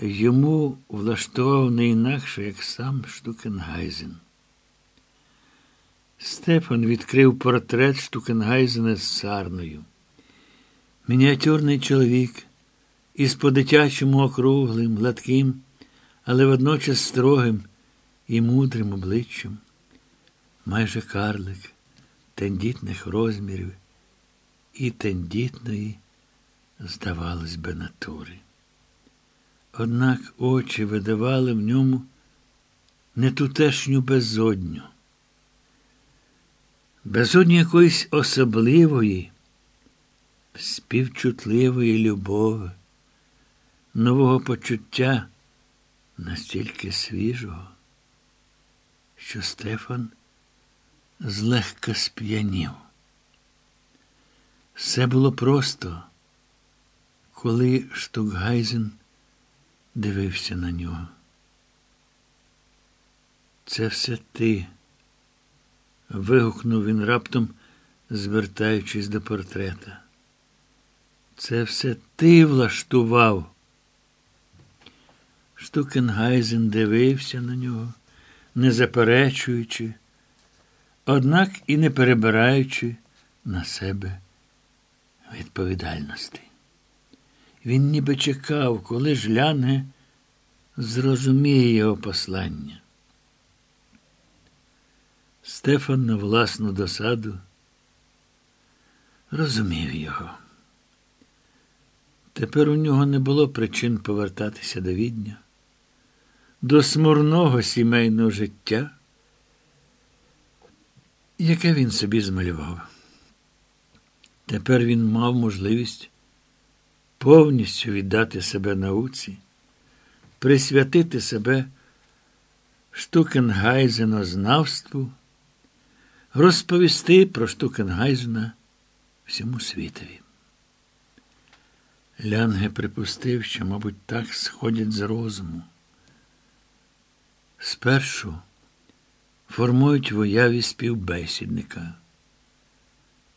йому влаштував не інакше, як сам Штукенгайзен. Стефан відкрив портрет Штукенгайзена з сарною. Мініатюрний чоловік із по-дитячому округлим, гладким, але водночас строгим і мудрим обличчям, майже карлик тендітних розмірів і тендітної, здавалось би, натури. Однак очі видавали в ньому не тутешню безодню, безодню якоїсь особливої, співчутливої любові, нового почуття настільки свіжого, що Стефан злегка сп'янів. Все було просто, коли Штукгайзен дивився на нього. Це все ти. вигукнув він раптом, звертаючись до портрета. Це все ти влаштував. Штукенгайзен дивився на нього, не заперечуючи, однак і не перебираючи на себе відповідальності. Він ніби чекав, коли ж Лянге зрозуміє його послання. Стефан на власну досаду розумів його. Тепер у нього не було причин повертатися до відня, до смурного сімейного життя, яке він собі змалював. Тепер він мав можливість повністю віддати себе науці, присвятити себе штукенгайзенознавству, розповісти про Штукенгайзена всьому світові. Лянге припустив, що, мабуть, так сходять з розуму. Спершу формують в уяві співбесідника,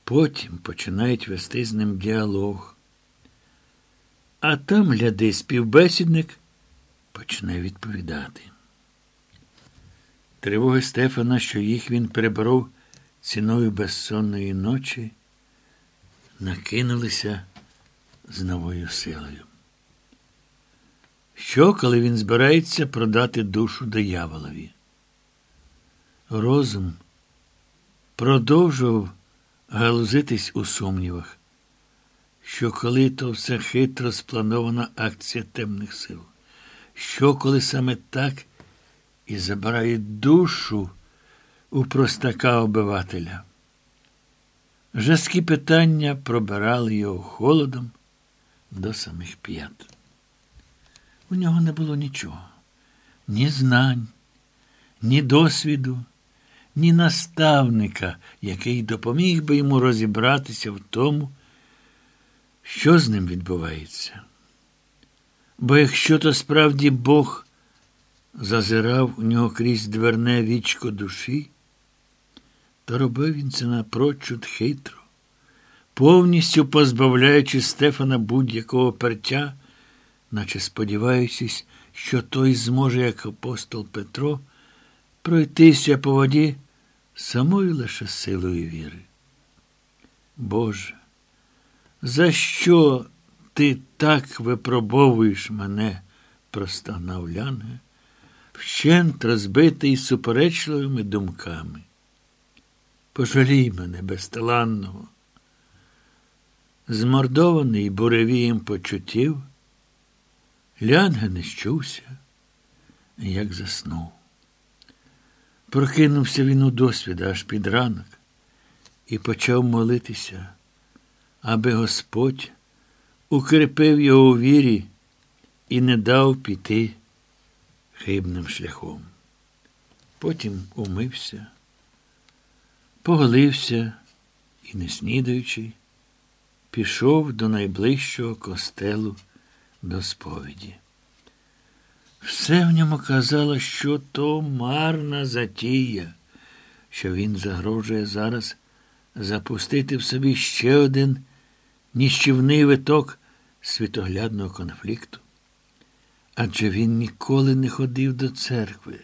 потім починають вести з ним діалог. А там, гляди, співбесідник почне відповідати. Тривоги Стефана, що їх він переборов ціною безсонної ночі, накинулися з новою силою. Що, коли він збирається продати душу дияволові? Розум продовжував галузитись у сумнівах, що коли то все хитро спланована акція темних сил, що коли саме так і забирають душу у простака обивателя. Жорсткі питання пробирали його холодом до самих п'ят. У нього не було нічого, ні знань, ні досвіду, ні наставника, який допоміг би йому розібратися в тому, що з ним відбувається. Бо якщо то справді Бог зазирав у нього крізь дверне вічко душі, то робив він це напрочуд хитро, повністю позбавляючи Стефана будь-якого пертя, наче сподіваючись, що той зможе, як апостол Петро, пройтися по воді самою лише силою віри. Боже, за що ти так випробовуєш мене, простогнав Лянге, вщент розбитий суперечливими думками. Пожалій мене безталанного. Змордований буревієм почуттів, Лянга не щувся, як заснув. Прокинувся він у досвіда аж під ранок і почав молитися, аби Господь укріпив його у вірі і не дав піти хибним шляхом. Потім умився, поголився і, не снідаючи, пішов до найближчого костелу до сповіді. Все в ньому казало, що то марна затія, що він загрожує зараз запустити в собі ще один ніщівний виток світоглядного конфлікту. адже він ніколи не ходив до церкви.